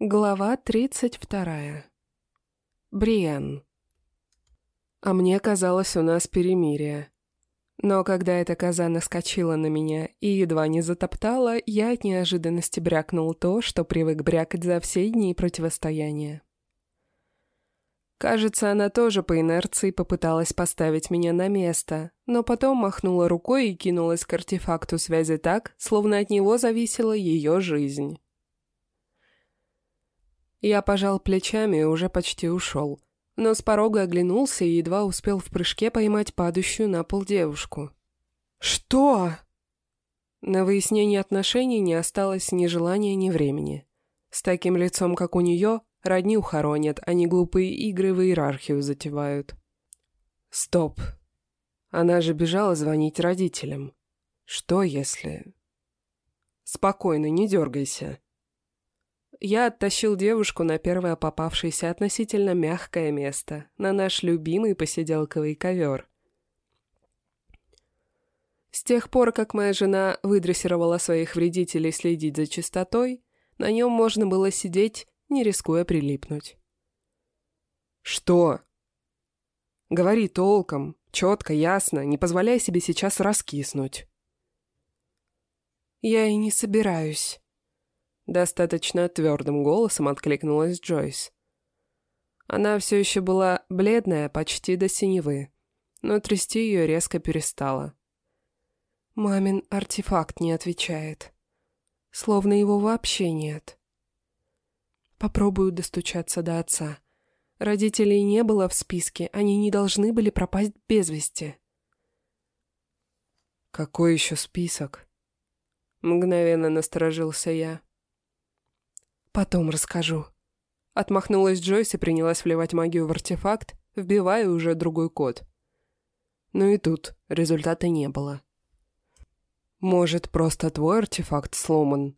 Глава тридцать вторая. Бриен. А мне казалось, у нас перемирие. Но когда эта коза наскочила на меня и едва не затоптала, я от неожиданности брякнул то, что привык брякать за все дни противостояния. Кажется, она тоже по инерции попыталась поставить меня на место, но потом махнула рукой и кинулась к артефакту связи так, словно от него зависела ее жизнь. Я пожал плечами и уже почти ушел. Но с порога оглянулся и едва успел в прыжке поймать падающую на пол девушку. «Что?» На выяснение отношений не осталось ни желания, ни времени. С таким лицом, как у нее, родни ухоронят, а не глупые игры в иерархию затевают. «Стоп!» Она же бежала звонить родителям. «Что если...» «Спокойно, не дергайся», я оттащил девушку на первое попавшееся относительно мягкое место, на наш любимый посиделковый ковер. С тех пор, как моя жена выдрессировала своих вредителей следить за чистотой, на нем можно было сидеть, не рискуя прилипнуть. «Что?» «Говори толком, четко, ясно, не позволяй себе сейчас раскиснуть». «Я и не собираюсь», Достаточно твердым голосом откликнулась Джойс. Она все еще была бледная, почти до синевы, но трясти ее резко перестала. Мамин артефакт не отвечает. Словно его вообще нет. Попробую достучаться до отца. Родителей не было в списке, они не должны были пропасть без вести. «Какой еще список?» Мгновенно насторожился я. Потом расскажу». Отмахнулась Джойс и принялась вливать магию в артефакт, вбивая уже другой код. Ну и тут результата не было. «Может, просто твой артефакт сломан?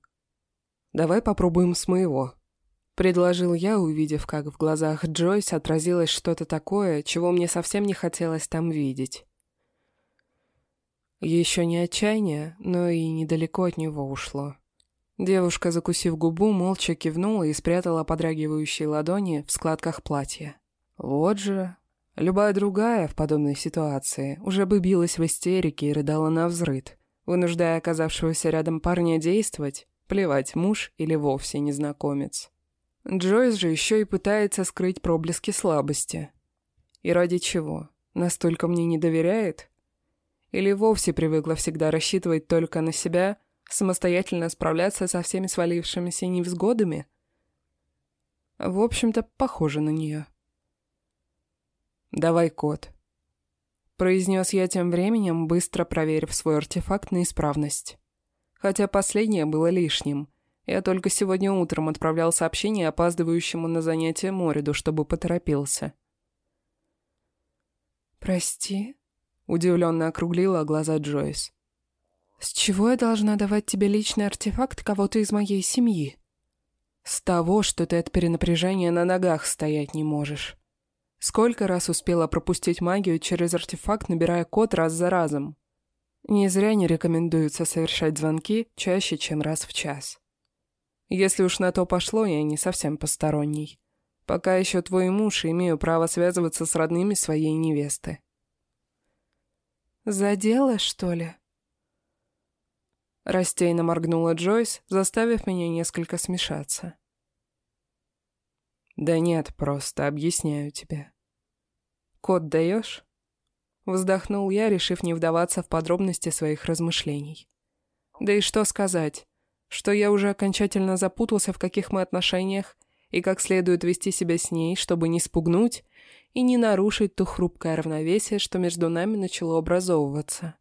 Давай попробуем с моего», — предложил я, увидев, как в глазах Джойс отразилось что-то такое, чего мне совсем не хотелось там видеть. Еще не отчаяние, но и недалеко от него ушло. Девушка, закусив губу, молча кивнула и спрятала подрагивающие ладони в складках платья. Вот же. Любая другая в подобной ситуации уже бы билась в истерике и рыдала на взрыд, вынуждая оказавшегося рядом парня действовать, плевать, муж или вовсе незнакомец. Джойс же еще и пытается скрыть проблески слабости. И ради чего? Настолько мне не доверяет? Или вовсе привыкла всегда рассчитывать только на себя – Самостоятельно справляться со всеми свалившимися невзгодами? В общем-то, похоже на нее. «Давай код», — произнес я тем временем, быстро проверив свой артефакт на исправность. Хотя последнее было лишним. Я только сегодня утром отправлял сообщение опаздывающему на занятие Мориду, чтобы поторопился. «Прости?» — удивленно округлила глаза Джойс. «С чего я должна давать тебе личный артефакт кого-то из моей семьи?» «С того, что ты от перенапряжения на ногах стоять не можешь. Сколько раз успела пропустить магию через артефакт, набирая код раз за разом? Не зря не рекомендуется совершать звонки чаще, чем раз в час. Если уж на то пошло, я не совсем посторонний. Пока еще твой муж, имею право связываться с родными своей невесты». «За дело, что ли?» Растейно моргнула Джойс, заставив меня несколько смешаться. «Да нет, просто объясняю тебе». «Код даешь?» Вздохнул я, решив не вдаваться в подробности своих размышлений. Да и что сказать, что я уже окончательно запутался, в каких мы отношениях, и как следует вести себя с ней, чтобы не спугнуть и не нарушить то хрупкое равновесие, что между нами начало образовываться.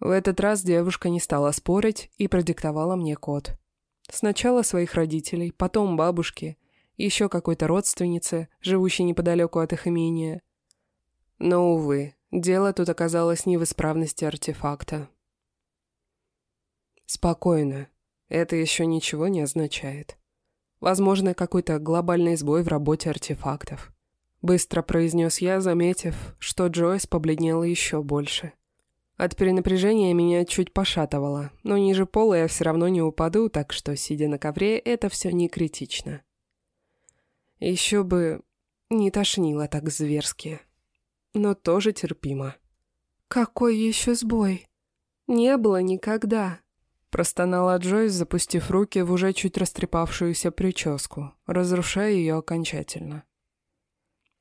В этот раз девушка не стала спорить и продиктовала мне код. Сначала своих родителей, потом бабушки, еще какой-то родственницы, живущей неподалеку от их имения. Но, увы, дело тут оказалось не в исправности артефакта. Спокойно. Это еще ничего не означает. Возможно, какой-то глобальный сбой в работе артефактов. Быстро произнес я, заметив, что Джойс побледнела еще больше. От перенапряжения меня чуть пошатывало, но ниже пола я все равно не упаду, так что, сидя на ковре, это все не критично. Еще бы не тошнило так зверски, но тоже терпимо. «Какой еще сбой? Не было никогда!» Простонала Джойс, запустив руки в уже чуть растрепавшуюся прическу, разрушая ее окончательно.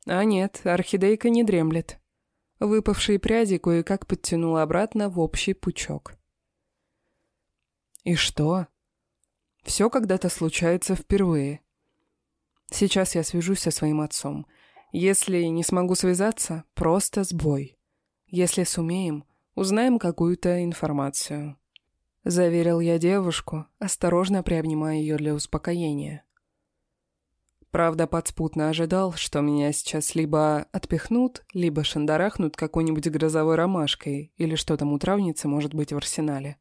А нет, орхидейка не дремлет. Выпавшие пряди кое-как подтянула обратно в общий пучок. И что? Все когда-то случается впервые. Сейчас я свяжусь со своим отцом. Если не смогу связаться, просто сбой. Если сумеем, узнаем какую-то информацию. Заверил я девушку, осторожно приобнимая ее для успокоения. Правда, подспутно ожидал, что меня сейчас либо отпихнут, либо шандарахнут какой-нибудь грозовой ромашкой, или что там у травницы может быть в арсенале.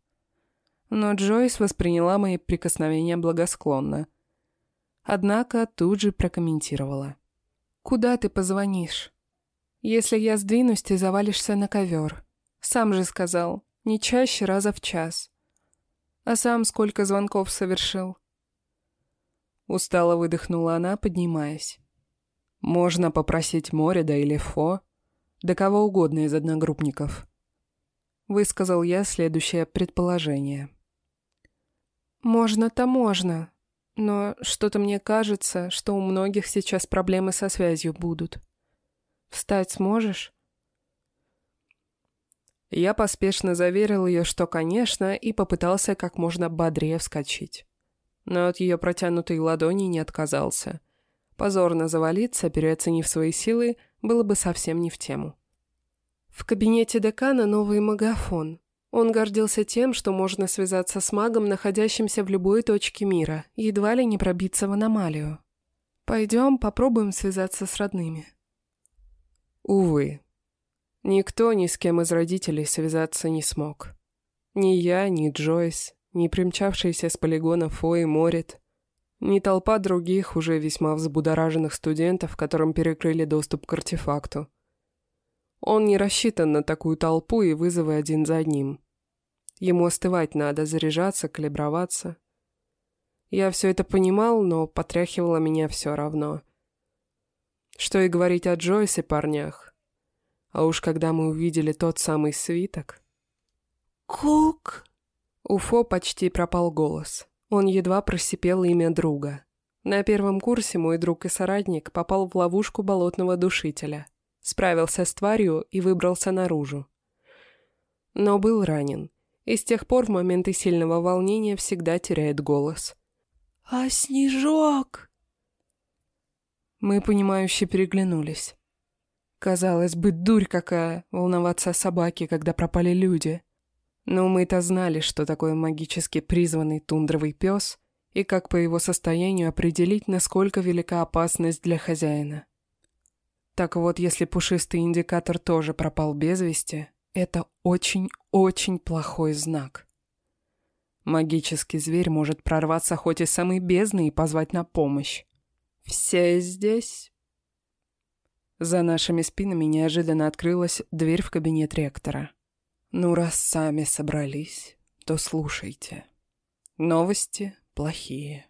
Но Джойс восприняла мои прикосновения благосклонно. Однако тут же прокомментировала. «Куда ты позвонишь? Если я сдвинусь, ты завалишься на ковер. Сам же сказал, не чаще раза в час. А сам сколько звонков совершил?» Устало выдохнула она, поднимаясь. «Можно попросить Морида или Фо, да кого угодно из одногруппников», — высказал я следующее предположение. «Можно-то можно, но что-то мне кажется, что у многих сейчас проблемы со связью будут. Встать сможешь?» Я поспешно заверил ее, что, конечно, и попытался как можно бодрее вскочить. Но от ее протянутой ладони не отказался. Позорно завалиться, переоценив свои силы, было бы совсем не в тему. В кабинете декана новый магафон. Он гордился тем, что можно связаться с магом, находящимся в любой точке мира, едва ли не пробиться в аномалию. Пойдем, попробуем связаться с родными. Увы, Никто ни с кем из родителей связаться не смог. Ни я, ни Джойс, ни примчавшийся с полигона Фо и Морит, ни толпа других, уже весьма взбудораженных студентов, которым перекрыли доступ к артефакту. Он не рассчитан на такую толпу и вызовы один за одним. Ему остывать надо, заряжаться, калиброваться. Я все это понимал, но потряхивало меня все равно. Что и говорить о Джойсе парнях. А уж когда мы увидели тот самый свиток... «Кук!» У Фо почти пропал голос. Он едва просипел имя друга. На первом курсе мой друг и соратник попал в ловушку болотного душителя. Справился с тварью и выбрался наружу. Но был ранен. И с тех пор в моменты сильного волнения всегда теряет голос. «А Снежок?» Мы, понимающе переглянулись. Казалось бы, дурь какая, волноваться о собаке, когда пропали люди. Но мы-то знали, что такое магически призванный тундровый пес, и как по его состоянию определить, насколько велика опасность для хозяина. Так вот, если пушистый индикатор тоже пропал без вести, это очень-очень плохой знак. Магический зверь может прорваться хоть из самой бездны и позвать на помощь. «Все здесь?» За нашими спинами неожиданно открылась дверь в кабинет ректора. «Ну, раз сами собрались, то слушайте. Новости плохие».